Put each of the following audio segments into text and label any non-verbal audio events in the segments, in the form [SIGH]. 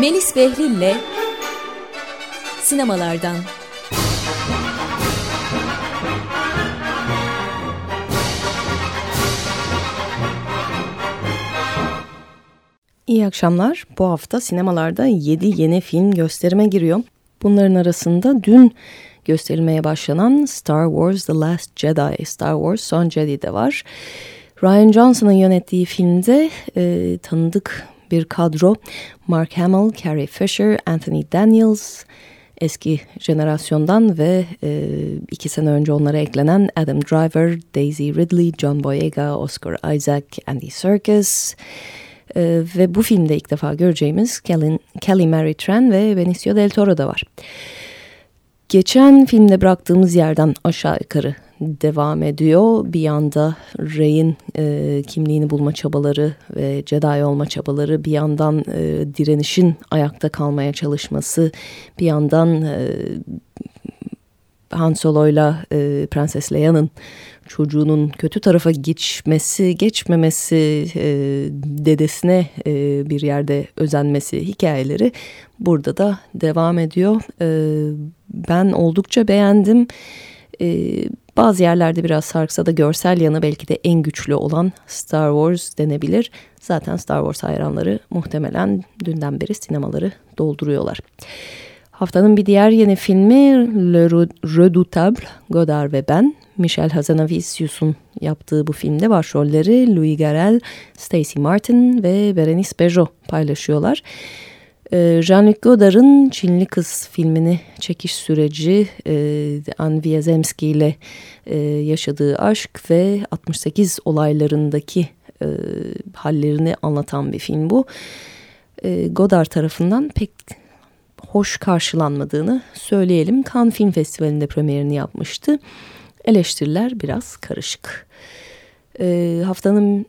Melis Behlil'le Sinemalardan İyi akşamlar. Bu hafta sinemalarda 7 yeni film gösterime giriyor. Bunların arasında dün gösterilmeye başlanan Star Wars The Last Jedi, Star Wars Son Jedi de var. Ryan Johnson'ın yönettiği filmde e, tanıdık bir kadro Mark Hamill, Carrie Fisher, Anthony Daniels eski jenerasyondan ve e, iki sene önce onlara eklenen Adam Driver, Daisy Ridley, John Boyega, Oscar Isaac, Andy Serkis e, ve bu filmde ilk defa göreceğimiz Kelly, Kelly Mary Tran ve Benicio Del Toro da var. Geçen filmde bıraktığımız yerden aşağı yukarı devam ediyor. Bir yanda Rey'in e, kimliğini bulma çabaları ve Jedi olma çabaları, bir yandan e, direnişin ayakta kalmaya çalışması, bir yandan e, Han Solo'yla e, Prenses Leia'nın çocuğunun kötü tarafa geçmesi, geçmemesi, e, dedesine e, bir yerde özenmesi hikayeleri burada da devam ediyor. E, ben oldukça beğendim. E, bazı yerlerde biraz sarksa da görsel yanı belki de en güçlü olan Star Wars denebilir. Zaten Star Wars hayranları muhtemelen dünden beri sinemaları dolduruyorlar. Haftanın bir diğer yeni filmi Le Redoutable, Godard ve Ben. Michel Hazanavicius'un yaptığı bu filmde başrolleri Louis Garrel, Stacey Martin ve Berenice Bejo paylaşıyorlar. Ee, Jean-Luc Godard'ın Çinli Kız filmini çekiş süreci e, Anne Zemski ile e, yaşadığı aşk ve 68 olaylarındaki e, hallerini anlatan bir film bu. Godard tarafından pek hoş karşılanmadığını söyleyelim. Cannes Film Festivali'nde premierini yapmıştı. Eleştiriler biraz karışık. Haftanın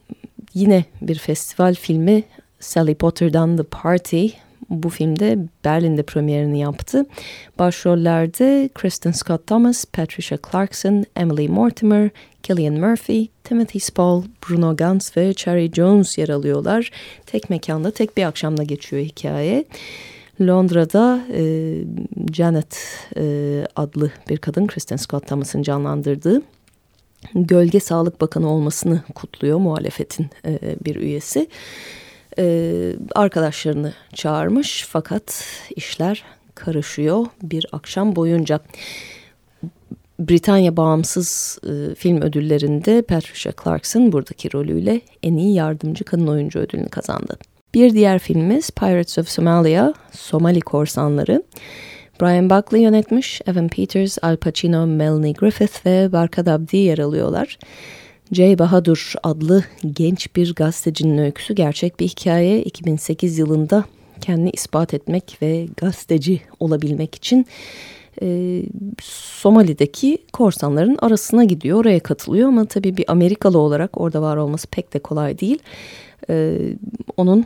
yine bir festival filmi Sally Potter'dan The Party bu filmde Berlin'de premierini yaptı. Başrollerde Kristen Scott Thomas, Patricia Clarkson, Emily Mortimer, Killian Murphy, Timothy Spall, Bruno Ganz ve Cherry Jones yer alıyorlar. Tek mekanda tek bir akşamda geçiyor hikaye. Londra'da e, Janet e, adlı bir kadın Kristen Scott Thomas'ın canlandırdığı Gölge Sağlık Bakanı olmasını kutluyor muhalefetin e, bir üyesi e, arkadaşlarını çağırmış fakat işler karışıyor bir akşam boyunca. Britanya Bağımsız e, Film Ödülleri'nde Patricia Clarkson buradaki rolüyle en iyi yardımcı kadın oyuncu ödülünü kazandı. Bir diğer filmimiz Pirates of Somalia, Somali Korsanları. Brian Buckley yönetmiş, Evan Peters, Al Pacino, Melanie Griffith ve Barkad Abdi yer alıyorlar. Jay Bahadur adlı genç bir gazetecinin öyküsü gerçek bir hikaye. 2008 yılında kendini ispat etmek ve gazeteci olabilmek için e, Somali'deki korsanların arasına gidiyor. Oraya katılıyor ama tabii bir Amerikalı olarak orada var olması pek de kolay değil. E, onun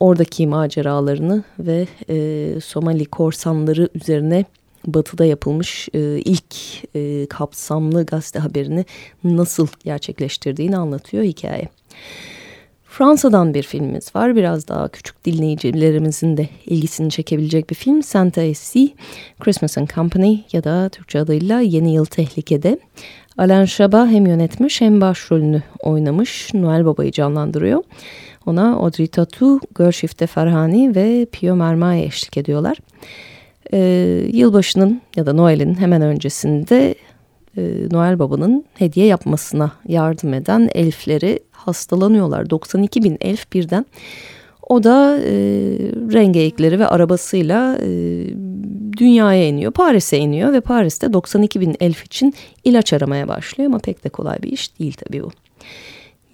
oradaki maceralarını ve e, Somali korsanları üzerine batıda yapılmış e, ilk e, kapsamlı gazete haberini nasıl gerçekleştirdiğini anlatıyor hikaye. Fransa'dan bir filmimiz var. Biraz daha küçük dinleyicilerimizin de ilgisini çekebilecek bir film. Santa Essie, Christmas and Company ya da Türkçe adıyla Yeni Yıl Tehlikede. Alain Chabat hem yönetmiş hem başrolünü oynamış. Noel Baba'yı canlandırıyor. Ona Audrey Tautou, Görşifte Farhani ve Pio Marmaye eşlik ediyorlar e, yılbaşının ya da Noel'in hemen öncesinde e, Noel Baba'nın hediye yapmasına yardım eden elfleri hastalanıyorlar. 92 bin elf birden. O da e, rengeyikleri ve arabasıyla e, dünyaya iniyor. Paris'e iniyor ve Paris'te 92 bin elf için ilaç aramaya başlıyor ama pek de kolay bir iş değil tabii bu.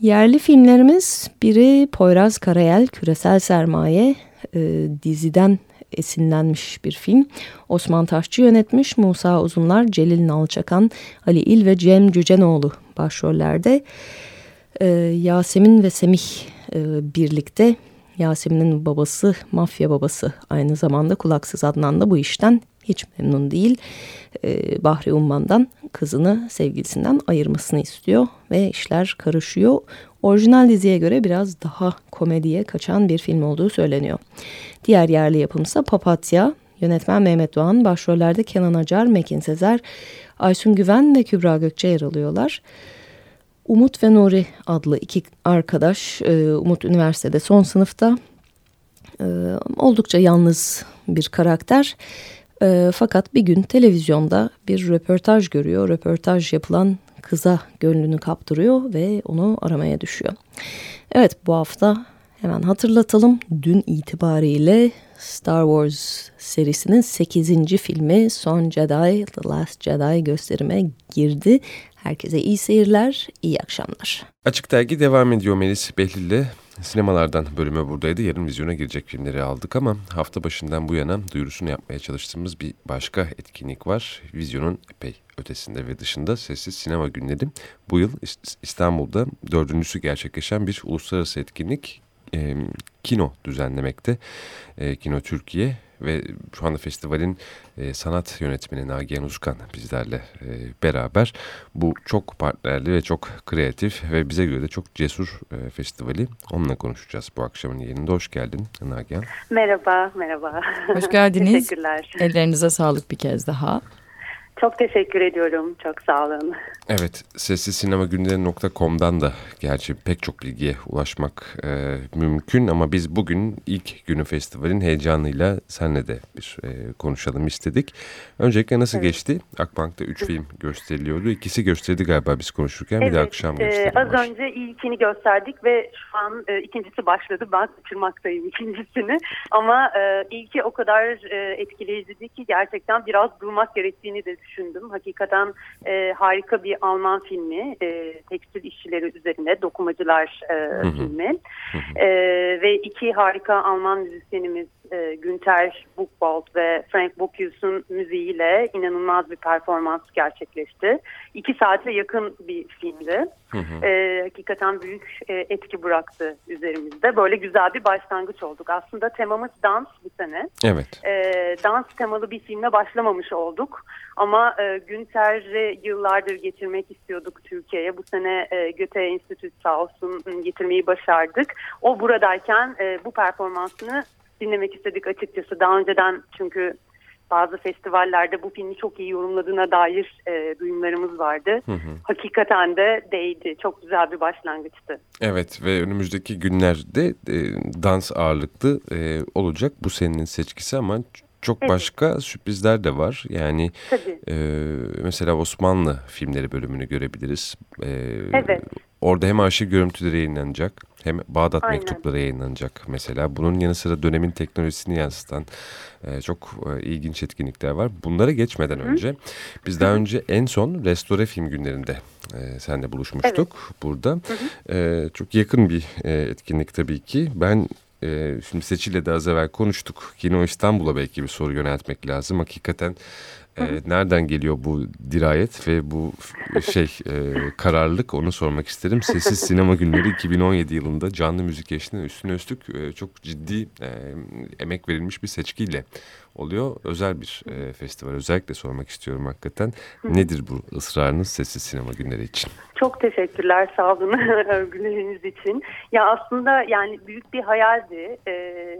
Yerli filmlerimiz biri Poyraz Karayel Küresel Sermaye e, diziden esinlenmiş bir film. Osman Taşçı yönetmiş, Musa Uzunlar, Celil Nalçakan, Ali İl ve Cem Cücenoğlu başrollerde. Ee, Yasemin ve Semih e, birlikte Yasemin'in babası mafya babası aynı zamanda Kulaksız Adnan da bu işten hiç memnun değil. E, Bahri Umman'dan kızını sevgilisinden ayırmasını istiyor ve işler karışıyor. Orijinal diziye göre biraz daha komediye kaçan bir film olduğu söyleniyor. Diğer yerli yapımsa Papatya. Yönetmen Mehmet Doğan, başrollerde Kenan Acar, Mekin Sezer, Aysun Güven ve Kübra Gökçe yer alıyorlar. Umut ve Nuri adlı iki arkadaş, e, Umut üniversitede son sınıfta, e, oldukça yalnız bir karakter. E, fakat bir gün televizyonda bir röportaj görüyor. Röportaj yapılan kıza gönlünü kaptırıyor ve onu aramaya düşüyor. Evet bu hafta hemen hatırlatalım. Dün itibariyle Star Wars serisinin 8. filmi Son Jedi, The Last Jedi gösterime girdi. Herkese iyi seyirler, iyi akşamlar. Açık Dergi devam ediyor Melis Behlil'le. Sinemalardan bölüme buradaydı. Yarın vizyona girecek filmleri aldık ama hafta başından bu yana duyurusunu yapmaya çalıştığımız bir başka etkinlik var. Vizyonun epey ötesinde ve dışında Sessiz Sinema Günleri. Bu yıl İstanbul'da dördüncüsü gerçekleşen bir uluslararası etkinlik e, kino düzenlemekte. E, kino Türkiye ve şu anda festivalin e, sanat yönetmeni Nagihan Uzkan bizlerle e, beraber bu çok partnerli ve çok kreatif ve bize göre de çok cesur e, festivali onunla konuşacağız bu akşamın yayınında. Hoş geldin Nagihan. Merhaba, merhaba. Hoş geldiniz. [LAUGHS] Teşekkürler. Ellerinize sağlık bir kez daha. Çok teşekkür ediyorum. Çok sağ olun. Evet, sessizsinemagünleri.com'dan da gerçi pek çok bilgiye ulaşmak e, mümkün ama biz bugün ilk günü festivalin heyecanıyla senle de bir e, konuşalım istedik. Öncelikle nasıl evet. geçti? Akbank'ta 3 film gösteriliyordu. İkisi gösterdi galiba biz konuşurken evet, bir de akşam gösterdi. E, az var. önce ilkini gösterdik ve şu an e, ikincisi başladı. Ben kaçırmaktayım [LAUGHS] ikincisini. Ama e, ilki o kadar e, etkileyiciydi ki gerçekten biraz durmak gerektiğini de düşündüm. Hakikaten e, harika bir Alman filmi. E, tekstil işçileri üzerine dokumacılar e, filmi. e, ve iki harika Alman müzisyenimiz e, Günter Buchwald ve Frank Bocuse müziğiyle inanılmaz bir performans gerçekleşti. İki saate yakın bir filmdi. Hı hı. E, hakikaten büyük e, etki bıraktı üzerimizde. Böyle güzel bir başlangıç olduk. Aslında temamız dans bu sene. Evet. E, dans temalı bir filme başlamamış olduk. Ama e, Günter'i yıllardır getirmek istiyorduk Türkiye'ye. Bu sene e, Göte Enstitüsü sağ olsun getirmeyi başardık. O buradayken e, bu performansını dinlemek istedik açıkçası. Daha önceden çünkü bazı festivallerde bu filmi çok iyi yorumladığına dair e, duyumlarımız vardı. Hı hı. Hakikaten de değdi. Çok güzel bir başlangıçtı. Evet ve önümüzdeki günlerde e, dans ağırlıklı e, olacak bu senin seçkisi ama çok evet. başka sürprizler de var. Yani e, mesela Osmanlı filmleri bölümünü görebiliriz. E, evet. Orada hem arşiv görüntüleri yayınlanacak hem Bağdat Aynen. mektupları yayınlanacak mesela. Bunun yanı sıra dönemin teknolojisini yansıtan e, çok e, ilginç etkinlikler var. Bunlara geçmeden Hı. önce biz daha önce en son restore film günlerinde e, senle buluşmuştuk evet. burada. E, çok yakın bir e, etkinlik tabii ki. Ben e, şimdi Seçil'le de az evvel konuştuk. Kino İstanbul'a belki bir soru yöneltmek lazım. Hakikaten e, nereden geliyor bu dirayet ve bu şey e, kararlılık onu sormak isterim. Sessiz Sinema Günleri 2017 yılında canlı müzik eşliğinde üstüne üstlük e, çok ciddi e, emek verilmiş bir seçkiyle oluyor. Özel bir e, festival. Özellikle sormak istiyorum hakikaten. Nedir bu ısrarınız Sessiz Sinema Günleri için? Çok teşekkürler sağ olun [LAUGHS] övgüleriniz için. Ya aslında yani büyük bir hayaldi. Ee,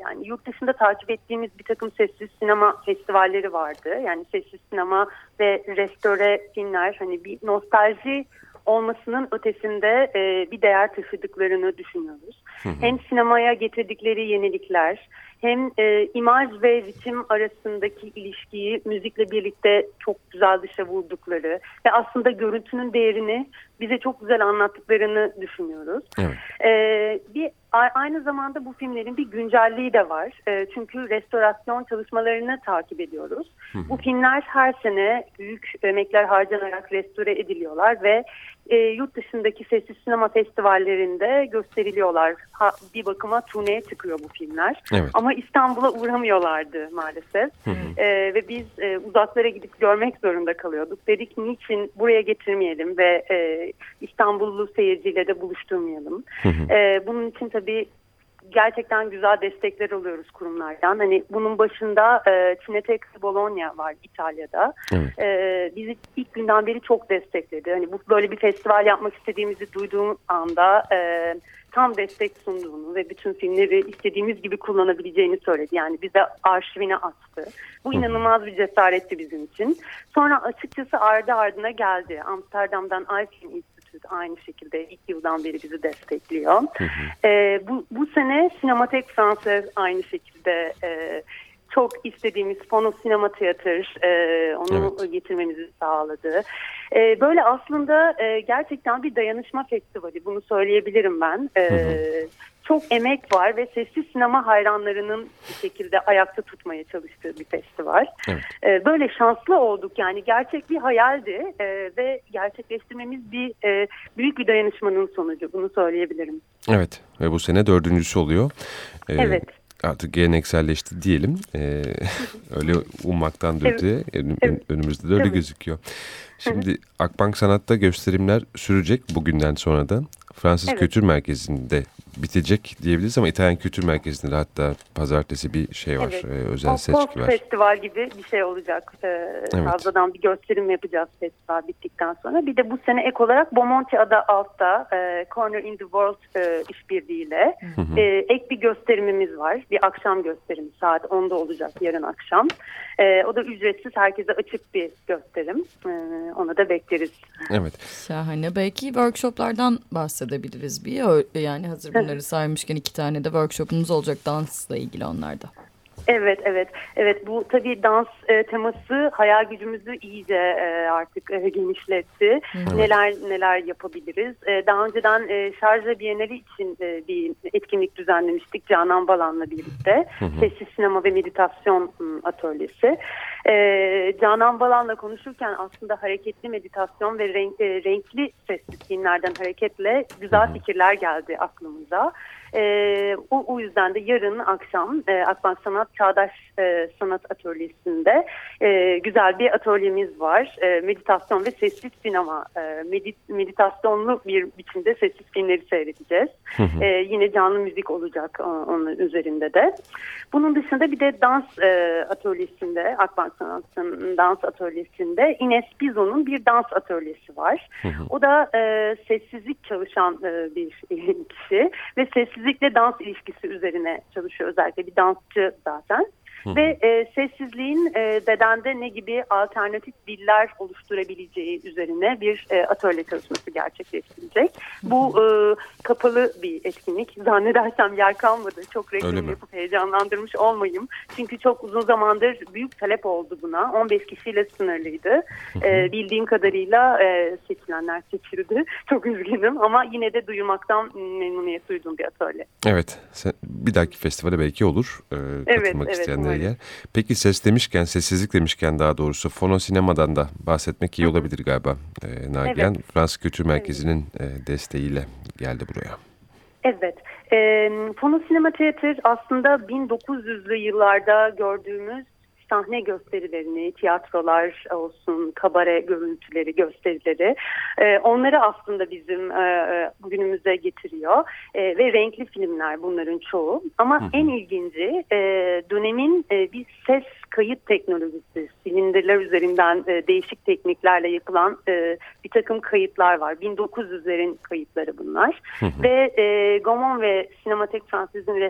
yani yurt dışında takip ettiğimiz bir takım sessiz sinema festivalleri vardı. Yani sessiz sinema ve restore filmler hani bir nostalji olmasının ötesinde e, bir değer taşıdıklarını düşünüyoruz. Hı hı. Hem sinemaya getirdikleri yenilikler hem e, imaj ve ritim arasındaki ilişkiyi müzikle birlikte çok güzel dışa vurdukları ve aslında görüntünün değerini bize çok güzel anlattıklarını düşünüyoruz. Evet. E, bir Aynı zamanda bu filmlerin bir güncelliği de var. E, çünkü restorasyon çalışmalarını takip ediyoruz. Hı hı. Bu filmler her sene büyük emekler harcanarak restore ediliyorlar ve e, yurt dışındaki sessiz sinema festivallerinde gösteriliyorlar. Ha, bir bakıma turneye çıkıyor bu filmler. Evet. Ama İstanbul'a uğramıyorlardı maalesef. Hı hı. E, ve biz e, uzaklara gidip görmek zorunda kalıyorduk. Dedik niçin buraya getirmeyelim ve e, İstanbullu seyirciyle de buluşturmayalım. Hı hı. E, bunun için tabii gerçekten güzel destekler alıyoruz kurumlardan. Hani bunun başında e, Cinetex Bologna var İtalya'da. Evet. E, bizi ilk günden beri çok destekledi. Hani bu böyle bir festival yapmak istediğimizi duyduğum anda e, tam destek sunduğunu ve bütün filmleri istediğimiz gibi kullanabileceğini söyledi. Yani bize arşivine attı. Bu inanılmaz bir cesaretti bizim için. Sonra açıkçası ardı ardına geldi. Amsterdam'dan iFilm Institute aynı şekilde ilk yıldan beri bizi destekliyor. Hı hı. E, bu, bu sene Sinematek Fransa aynı şekilde e, çok istediğimiz Fono Sinema Tiyatır e, onu evet. getirmemizi sağladı. E, böyle aslında e, gerçekten bir dayanışma festivali bunu söyleyebilirim ben. E, hı hı. Çok emek var ve sessiz sinema hayranlarının bir şekilde ayakta tutmaya çalıştığı bir festival. Evet. E, böyle şanslı olduk yani gerçek bir hayaldi e, ve gerçekleştirmemiz bir e, büyük bir dayanışmanın sonucu bunu söyleyebilirim. Evet ve bu sene dördüncüsü oluyor. Ee, evet artık gelenekselleşti diyelim. Ee, [LAUGHS] öyle ummaktan öte evet. önümüzde de öyle gözüküyor. Şimdi Akbank Sanat'ta gösterimler sürecek bugünden sonra da. Fransız evet. Kültür Merkezi'nde bitecek diyebiliriz ama İtalyan Kültür Merkezi'nde hatta pazartesi bir şey var, evet. e, özel o, seçki var. festival gibi bir şey olacak. Ee, evet. Fazladan bir gösterim yapacağız festival bittikten sonra. Bir de bu sene ek olarak Bomonti Ada Alt'ta e, Corner in the World e, işbirliğiyle e, ek bir gösterimimiz var. Bir akşam gösterimi saat 10'da olacak yarın akşam. E, o da ücretsiz, herkese açık bir gösterim. E, ona da bekleriz. Evet. Şahane. Belki workshoplardan bahsedebiliriz bir. Yani hazır [LAUGHS] bunları saymışken iki tane de workshopumuz olacak dansla ilgili onlarda. Evet, evet. Evet, bu tabii dans e, teması hayal gücümüzü iyice e, artık e, genişletti. Evet. Neler neler yapabiliriz? E, daha önceden e, Şarja Bienali için e, bir etkinlik düzenlemiştik Canan Balan'la birlikte. Sessiz sinema ve meditasyon atölyesi. E, Canan Balan'la konuşurken aslında hareketli meditasyon ve renk, e, renkli sessiz filmlerden hareketle güzel fikirler geldi aklımıza. E, o, o yüzden de yarın akşam e, Akbank Sanat Çağdaş e, Sanat Atölyesi'nde e, güzel bir atölyemiz var. E, meditasyon ve sessiz sinema. E, medit, meditasyonlu bir biçimde sessiz filmleri seyredeceğiz. E, yine canlı müzik olacak onun üzerinde de. Bunun dışında bir de dans e, atölyesinde, Akbank Sanat'ın dans atölyesinde Ines Bizo'nun bir dans atölyesi var. O da e, sessizlik çalışan e, bir [LAUGHS] kişi ve sessiz sessizlikle dans ilişkisi üzerine çalışıyor özellikle bir dansçı zaten. Ve e, sessizliğin e, bedende ne gibi alternatif diller oluşturabileceği üzerine bir e, atölye çalışması gerçekleştirecek. Bu e, kapalı bir etkinlik. Zannedersem yer kalmadı. Çok reklam yapıp heyecanlandırmış olmayayım. Çünkü çok uzun zamandır büyük talep oldu buna. 15 kişiyle sınırlıydı. E, bildiğim kadarıyla e, seçilenler seçildi. [LAUGHS] Çok üzgünüm ama yine de duyurmaktan memnuniyet duyduğum bir atölye. Evet. Bir dahaki festivale belki olur. E, katılmak evet, isteyenler yer. Peki ses demişken, sessizlik demişken daha doğrusu fono sinemadan da bahsetmek iyi olabilir galiba. E, Nagihan evet. Fransız Kültür Merkezi'nin e, desteğiyle geldi buraya. Evet. E, Fono Sinema Teatr aslında 1900'lü yıllarda gördüğümüz sahne gösterilerini, tiyatrolar olsun, kabare görüntüleri, gösterileri e, onları aslında bizim e, e, günümüze getiriyor. E, ve renkli filmler bunların çoğu. Ama hı hı. en ilginci e, dönemin e, bir ses kayıt teknolojisi, silindirler üzerinden e, değişik tekniklerle yapılan e, bir takım kayıtlar var. 1900'lerin kayıtları bunlar. Hı hı. Ve e, Gaumont ve Sinematek Fransız'ın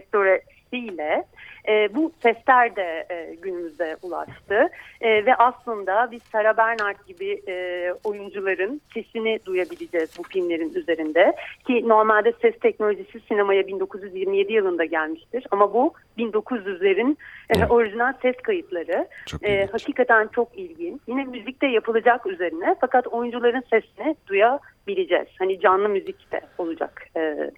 restoresiyle e, bu sesler de e, günümüze ulaştı e, ve aslında biz Sarah Bernard gibi e, oyuncuların sesini duyabileceğiz bu filmlerin üzerinde ki normalde ses teknolojisi sinemaya 1927 yılında gelmiştir ama bu 1900'lerin e, orijinal ses kayıtları e, hakikaten çok ilginç. Yine müzikte yapılacak üzerine fakat oyuncuların sesini duyabileceğiz. Hani canlı müzik de olacak. E,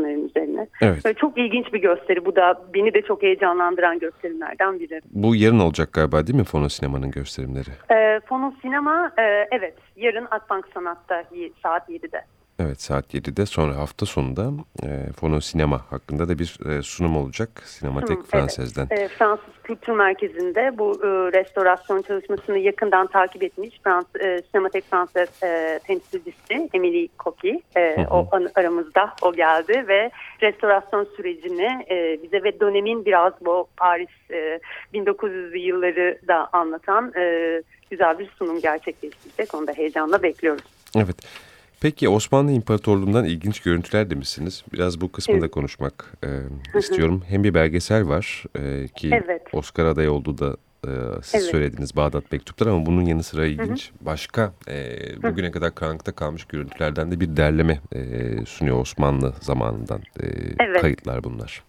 bunların üzerine. Evet. Böyle çok ilginç bir gösteri. Bu da beni de çok heyecanlandıran gösterimlerden biri. Bu yarın olacak galiba değil mi Fono Sinema'nın gösterimleri? E, Fono Sinema e, evet yarın Akbank Sanat'ta saat 7'de. Evet saat 7'de sonra hafta sonunda e, Fono Sinema hakkında da bir e, sunum olacak Sinematek Fransız'dan. Evet, e, Fransız Kültür Merkezi'nde bu e, restorasyon çalışmasını yakından takip etmiş Frans, e, Sinematek Fransa e, temsilcisi Emily Koki. E, o aramızda o geldi ve restorasyon sürecini e, bize ve dönemin biraz bu Paris e, 1900'lü yılları da anlatan e, güzel bir sunum gerçekleştirecek. Onu da heyecanla bekliyoruz. Evet. Peki Osmanlı İmparatorluğu'ndan ilginç görüntüler demişsiniz. Biraz bu kısmı evet. konuşmak e, istiyorum. Hem bir belgesel var e, ki evet. Oscar adayı olduğu da e, siz evet. söylediniz Bağdat Mektupları ama bunun yanı sıra ilginç hı hı. başka e, bugüne hı. kadar karanlıkta kalmış görüntülerden de bir derleme e, sunuyor Osmanlı zamanından e, evet. kayıtlar bunlar.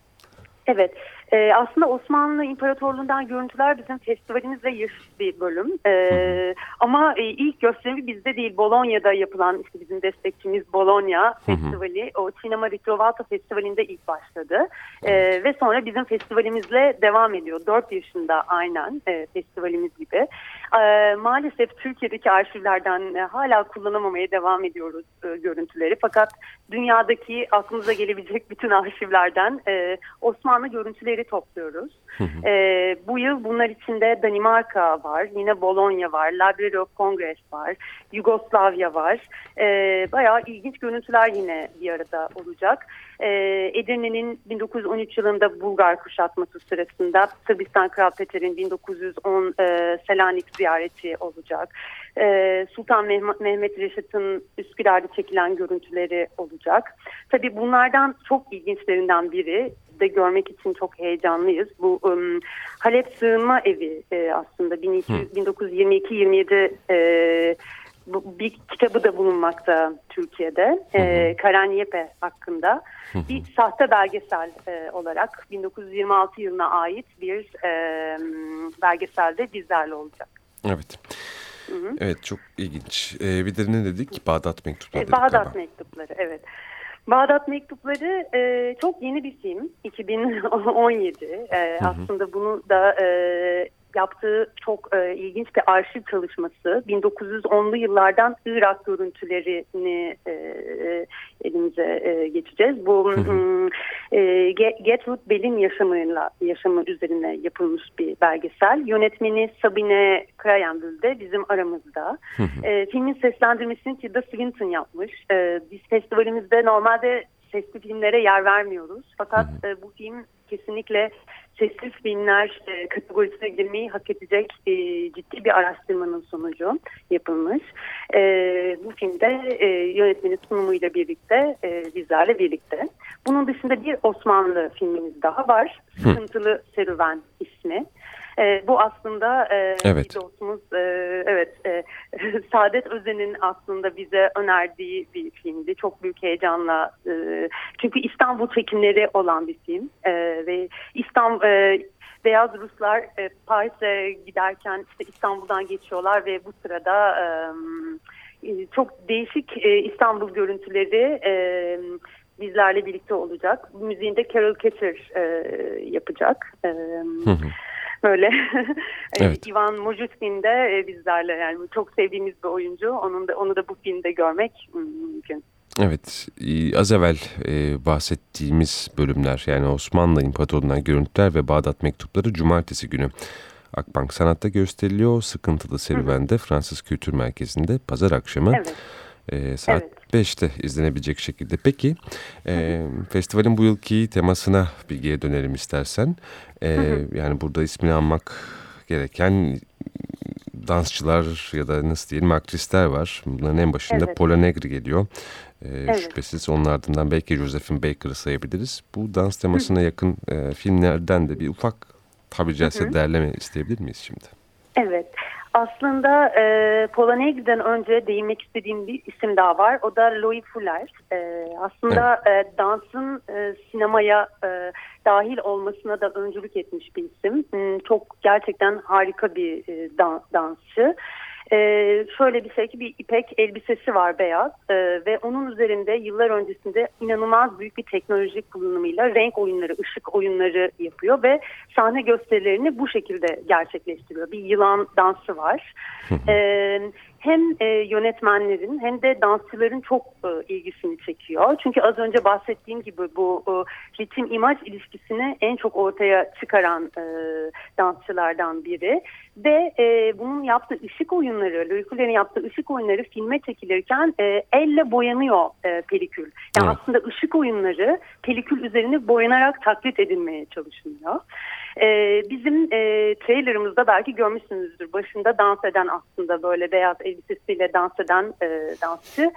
Evet. Ee, aslında Osmanlı İmparatorluğundan görüntüler bizim festivalimizle yaşlı bir bölüm. Ee, ama e, ilk gösterimi bizde değil Bolonya'da yapılan işte bizim destekçimiz Bologna Festivali. O Cinema Ritrovata Festivali'nde ilk başladı. Ee, ve sonra bizim festivalimizle devam ediyor. Dört yaşında aynen e, festivalimiz gibi. Ee, maalesef Türkiye'deki arşivlerden e, hala kullanamamaya devam ediyoruz e, görüntüleri. Fakat dünyadaki aklımıza gelebilecek bütün arşivlerden e, Osmanlı görüntüleri topluyoruz. E, bu yıl bunlar içinde Danimarka var, yine Bologna var, Library of Congress var, Yugoslavya var. E, bayağı ilginç görüntüler yine bir arada olacak. E, Edirne'nin 1913 yılında Bulgar kuşatması sırasında Sırbistan Kral Peter'in 1910 e, Selanik ziyareti olacak. E, Sultan Mehmet, Reşat'ın Üsküdar'da çekilen görüntüleri olacak. Tabii bunlardan çok ilginçlerinden biri de görmek için çok heyecanlıyız. Bu um, Halep Sığınma Evi e, aslında 1922-27 e, bir kitabı da bulunmakta Türkiye'de. E, Karen Yepe hakkında. Bir sahte belgesel e, olarak 1926 yılına ait bir e, belgeselde bizlerle olacak. Evet. Hı hı. Evet çok ilginç. Ee, bir de ne dedik? Bağdat Mektupları. E, Bağdat galiba. Mektupları evet. Bağdat Mektupları e, çok yeni bir film. 2017. E, hı hı. Aslında bunu da e, yaptığı çok e, ilginç bir arşiv çalışması. 1910'lu yıllardan Irak görüntülerini e, elimize e, geçeceğiz. Bu e, Gertrude Bell'in yaşamıyla yaşamı üzerine yapılmış bir belgesel. Yönetmeni Sabine Krayenbül de bizim aramızda. e, filmin seslendirmesini Tilda Swinton yapmış. E, biz festivalimizde normalde sesli filmlere yer vermiyoruz. Fakat e, bu film kesinlikle sessiz filmler e, kategorisine girmeyi hak edecek e, ciddi bir araştırmanın sonucu yapılmış. E, bu filmde e, yönetmenin sunumuyla birlikte e, bizlerle birlikte. Bunun dışında bir Osmanlı filmimiz daha var. Sıkıntılı Serüven ismi. E, bu aslında e, evet. dostumuz e, evet e, [LAUGHS] Saadet Özen'in aslında bize önerdiği bir filmdi. Çok büyük heyecanla e, çünkü İstanbul çekimleri olan bir film e, ve İstanbul e, Beyaz Ruslar e, Paris'e giderken işte İstanbul'dan geçiyorlar ve bu sırada e, çok değişik e, İstanbul görüntüleri e, bizlerle birlikte olacak. Müziğinde Carol Catcher e, yapacak. E, hı hı böyle. [LAUGHS] evet. Ivan Mojutkin de e, bizlerle yani çok sevdiğimiz bir oyuncu. Onun da onu da bu filmde görmek mümkün. Evet, az evvel e, bahsettiğimiz bölümler yani Osmanlı İmparatorluğu'ndan görüntüler ve Bağdat mektupları cumartesi günü Akbank Sanat'ta gösteriliyor. Sıkıntılı serüvende Fransız Kültür Merkezi'nde pazar akşamı evet. e, saat evet. 5'te izlenebilecek şekilde. Peki e, festivalin bu yılki temasına bilgiye dönelim istersen. E, Yani burada ismini anmak gereken dansçılar ya da nasıl diyelim aktrisler var. Bunların en başında evet. Pola Negri geliyor. Ee, evet. Şüphesiz onun ardından belki Josephine Baker'ı sayabiliriz. Bu dans temasına Hı. yakın e, filmlerden de bir ufak tabi caizse derleme isteyebilir miyiz şimdi? Evet. Aslında e, Polonegri'den önce değinmek istediğim bir isim daha var. O da Louis Fuller. E, aslında evet. e, dansın e, sinemaya e, dahil olmasına da öncülük etmiş bir isim. Hmm, çok gerçekten harika bir e, dan, dansçı. Ee, şöyle bir şey ki bir ipek elbisesi var beyaz ee, ve onun üzerinde yıllar öncesinde inanılmaz büyük bir teknolojik kullanımıyla renk oyunları, ışık oyunları yapıyor ve sahne gösterilerini bu şekilde gerçekleştiriyor. Bir yılan dansı var. ee, hem e, yönetmenlerin hem de dansçıların çok e, ilgisini çekiyor. Çünkü az önce bahsettiğim gibi bu e, ritim imaj ilişkisini en çok ortaya çıkaran e, dansçılardan biri. Ve e, bunun yaptığı ışık oyunları, Loic yaptığı ışık oyunları filme çekilirken e, elle boyanıyor e, pelikül. Yani evet. aslında ışık oyunları pelikül üzerine boyanarak taklit edilmeye çalışılıyor. Ee, bizim e, trailerımızda belki görmüşsünüzdür. Başında dans eden aslında böyle beyaz elbisesiyle dans eden e, dansçı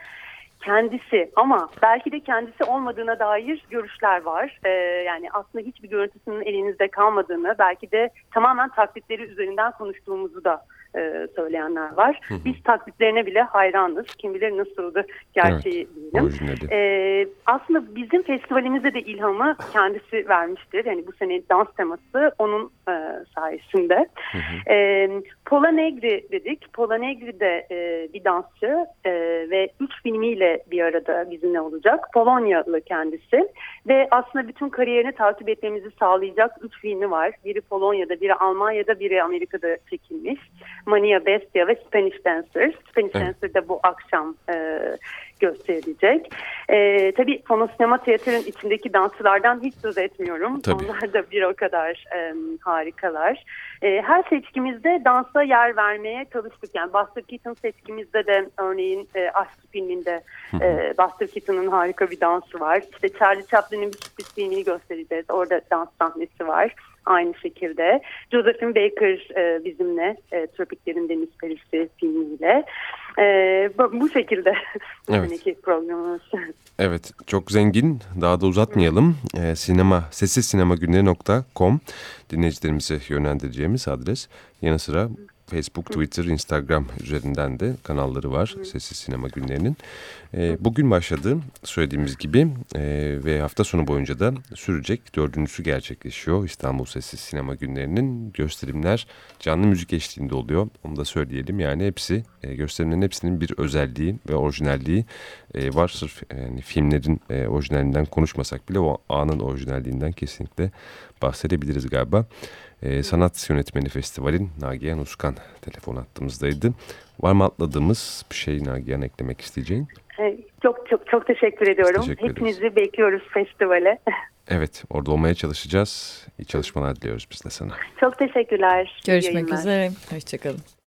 kendisi ama belki de kendisi olmadığına dair görüşler var. Ee, yani aslında hiçbir görüntüsünün elinizde kalmadığını belki de tamamen taklitleri üzerinden konuştuğumuzu da e, söyleyenler var. Hı hı. Biz taklitlerine bile hayranız. Kim bilir nasıldı gerçeği evet, diyelim. E, aslında bizim festivalimize de ilhamı kendisi vermiştir. Yani bu sene dans teması onun e, sayesinde. Hı hı. E, Pola Negri dedik. Pola Negri de e, bir dansçı e, ve üç filmiyle bir arada bizimle olacak. Polonyalı kendisi ve aslında bütün kariyerini takip etmemizi sağlayacak üç filmi var. Biri Polonya'da, biri Almanya'da, biri Amerika'da çekilmiş. Mania Bestia ve Spanish Dancers. Spanish evet. Dancer de bu akşam e, gösterilecek. E, tabii Fono Sinema Tiyatro'nun içindeki dansçılardan hiç söz etmiyorum. Tabii. Onlar da bir o kadar e, harikalar. E, her seçkimizde dansa yer vermeye çalıştık. Yani Buster Keaton seçkimizde de örneğin e, Aşk filminde e, Buster Keaton'ın harika bir dansı var. İşte Charlie Chaplin'in bir filmini göstereceğiz. Orada dans sahnesi var aynı şekilde. Josephine Baker e, bizimle e, Tropiklerin Deniz Perisi filmiyle. E, bu, şekilde [LAUGHS] evet. programımız. Evet çok zengin daha da uzatmayalım. E, sinema sessiz sinema günleri.com dinleyicilerimize yönlendireceğimiz adres. Yanı sıra Facebook, Twitter, Instagram üzerinden de kanalları var Sessiz Sinema Günlerinin. E, bugün başladı söylediğimiz gibi e, ve hafta sonu boyunca da sürecek dördüncüsü gerçekleşiyor. İstanbul Sessiz Sinema Günlerinin gösterimler canlı müzik eşliğinde oluyor. Onu da söyleyelim yani hepsi e, gösterimlerin hepsinin bir özelliği ve orijinalliği e, var. Sırf yani filmlerin orijinalinden konuşmasak bile o anın orijinalliğinden kesinlikle bahsedebiliriz galiba. E, Sanat Yönetmeni Festival'in Nagihan Uskan telefon attığımızdaydı. Var mı atladığımız bir şey Nagihan eklemek isteyeceğin? Çok çok çok teşekkür ediyorum. Teşekkür Hepinizi ederiz. bekliyoruz festivale. [LAUGHS] Evet orada olmaya çalışacağız. İyi çalışmalar diliyoruz biz de sana. Çok teşekkürler. Görüşmek üzere. Hoşçakalın.